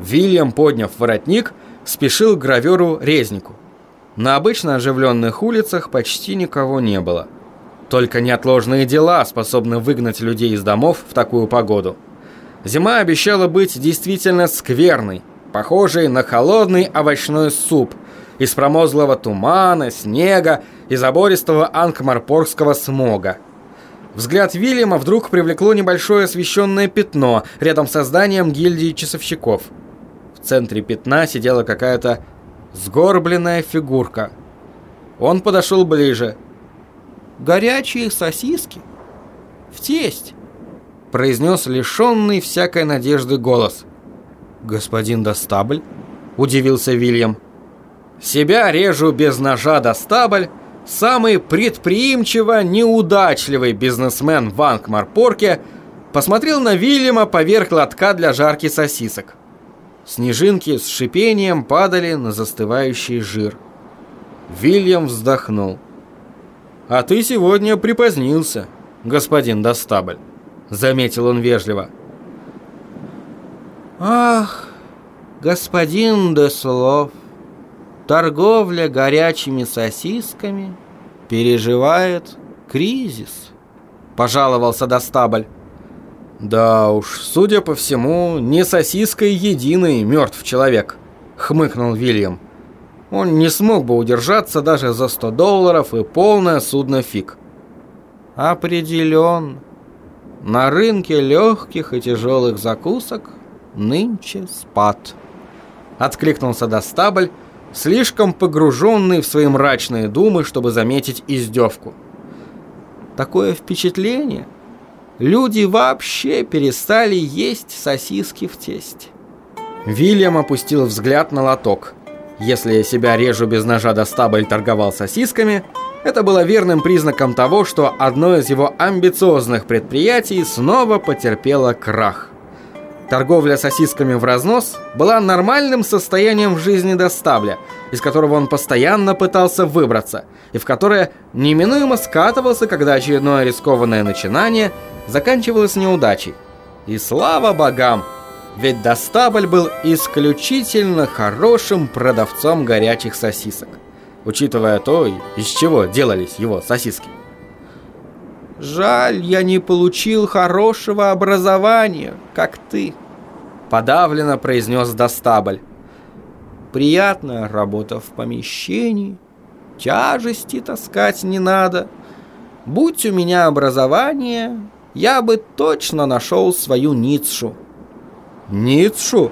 Вильям, подняв воротник, спешил к граверу-резнику. На обычно оживленных улицах почти никого не было. Только неотложные дела способны выгнать людей из домов в такую погоду. Зима обещала быть действительно скверной, похожей на холодный овощной суп из промозглого тумана, снега и забористого анкмарпоргского смога. Взгляд Вильяма вдруг привлекло небольшое освещенное пятно рядом со зданием гильдии часовщиков. В центре пятна сидела какая-то сгорбленная фигурка. Он подошел ближе. «Горячие сосиски? В тесть!» произнес лишенный всякой надежды голос. «Господин Достабль?» – удивился Вильям. «Себя режу без ножа Достабль, самый предприимчиво неудачливый бизнесмен в Анкмарпорке, посмотрел на Вильяма поверх лотка для жарки сосисок. Снежинки с шипением падали на застывающий жир. Вильям вздохнул. «А ты сегодня припозднился, господин Достабль», — заметил он вежливо. «Ах, господин Деслов, торговля горячими сосисками переживает кризис», — пожаловался Достабль. «Да уж, судя по всему, не сосиской единый мертв человек», — хмыкнул Вильям. Он не смог бы удержаться даже за 100 долларов и полное судно фиг. Определенно. На рынке легких и тяжелых закусок нынче спад. Откликнулся Достабль, слишком погруженный в свои мрачные думы, чтобы заметить издевку. Такое впечатление — люди вообще перестали есть сосиски в тесте. Вильям опустил взгляд на лоток. Если я себя режу без ножа до стаба и торговал сосисками, это было верным признаком того, что одно из его амбициозных предприятий снова потерпело крах. Торговля сосисками в разнос была нормальным состоянием в жизни Достабля, из которого он постоянно пытался выбраться, и в которое неминуемо скатывался, когда очередное рискованное начинание заканчивалось неудачей. И слава богам! Ведь Достабль был исключительно хорошим продавцом горячих сосисок, учитывая то, из чего делались его сосиски. «Жаль, я не получил хорошего образования, как ты», — подавленно произнес Достабль. «Приятная работа в помещении, тяжести таскать не надо. Будь у меня образование, я бы точно нашел свою Ницшу». «Ницшу?»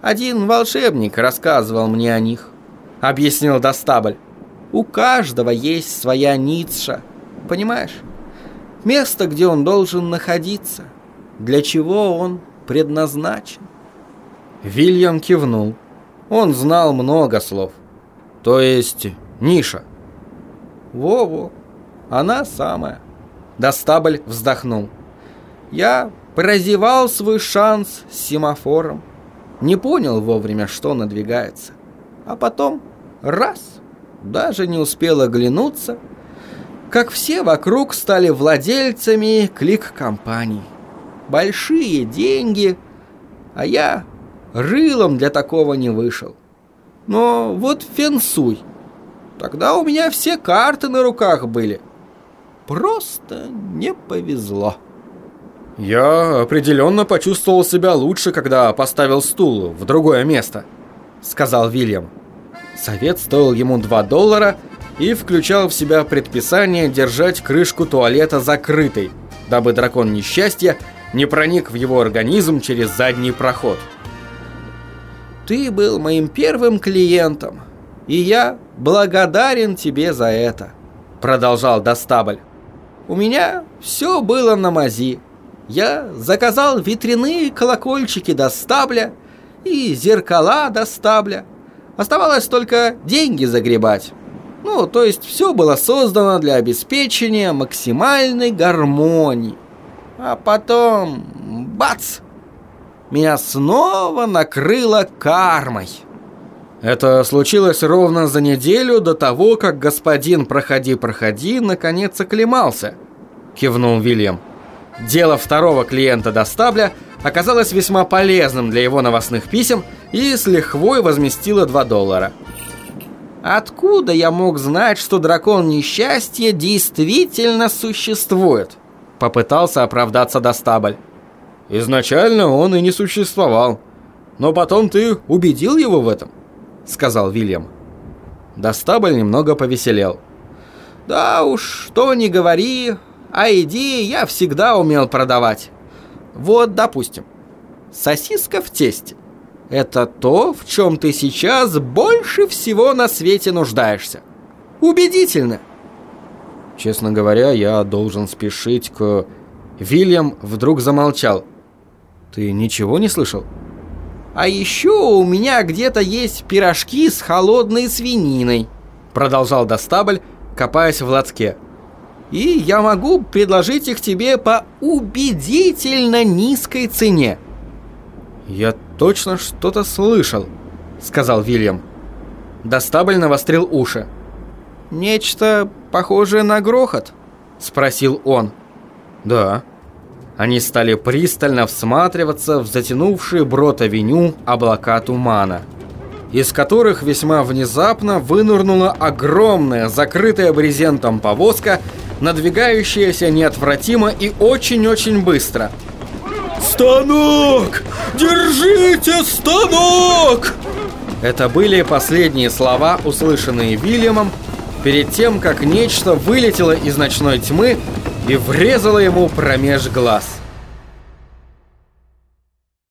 «Один волшебник рассказывал мне о них», — объяснил Достабль. «У каждого есть своя Ницша, понимаешь?» Место, где он должен находиться. Для чего он предназначен. Вильям кивнул. Он знал много слов. То есть ниша. Во-во, она самая. Достабль вздохнул. Я прозевал свой шанс с семафором. Не понял вовремя, что надвигается. А потом раз, даже не успел оглянуться — как все вокруг стали владельцами клик-компаний. Большие деньги, а я рылом для такого не вышел. Но вот фенсуй. Тогда у меня все карты на руках были. Просто не повезло. Я определенно почувствовал себя лучше, когда поставил стул в другое место, сказал Вильям. Совет стоил ему 2 доллара – и включал в себя предписание держать крышку туалета закрытой, дабы дракон несчастья не проник в его организм через задний проход. «Ты был моим первым клиентом, и я благодарен тебе за это», — продолжал Достабль. «У меня все было на мази. Я заказал ветряные колокольчики Достабля и зеркала Достабля. Оставалось только деньги загребать». Ну, то есть все было создано для обеспечения максимальной гармонии. А потом, бац, меня снова накрыло кармой. Это случилось ровно за неделю до того, как господин «Проходи, проходи» наконец оклемался, кивнул Вильям. Дело второго клиента до стабля оказалось весьма полезным для его новостных писем и с лихвой возместила 2 доллара. Откуда я мог знать, что дракон несчастья действительно существует? Попытался оправдаться Достабль. Изначально он и не существовал. Но потом ты убедил его в этом, сказал Вильям. Достабль немного повеселел. Да уж, что ни говори, а идеи я всегда умел продавать. Вот, допустим, сосиска в тесте. Это то, в чем ты сейчас больше всего на свете нуждаешься. Убедительно. Честно говоря, я должен спешить к... Вильям вдруг замолчал. Ты ничего не слышал? А еще у меня где-то есть пирожки с холодной свининой, продолжал Достабль, копаясь в лотке. И я могу предложить их тебе по убедительно низкой цене. Я точно что-то слышал», — сказал Вильям. Достабль навострил уши. «Нечто похожее на грохот?» — спросил он. «Да». Они стали пристально всматриваться в затянувшие брод-авеню облака тумана, из которых весьма внезапно вынырнула огромная, закрытая брезентом повозка, надвигающаяся неотвратимо и очень-очень быстро — «Станок! Держите станок!» Это были последние слова, услышанные Вильямом, перед тем, как нечто вылетело из ночной тьмы и врезало ему промеж глаз.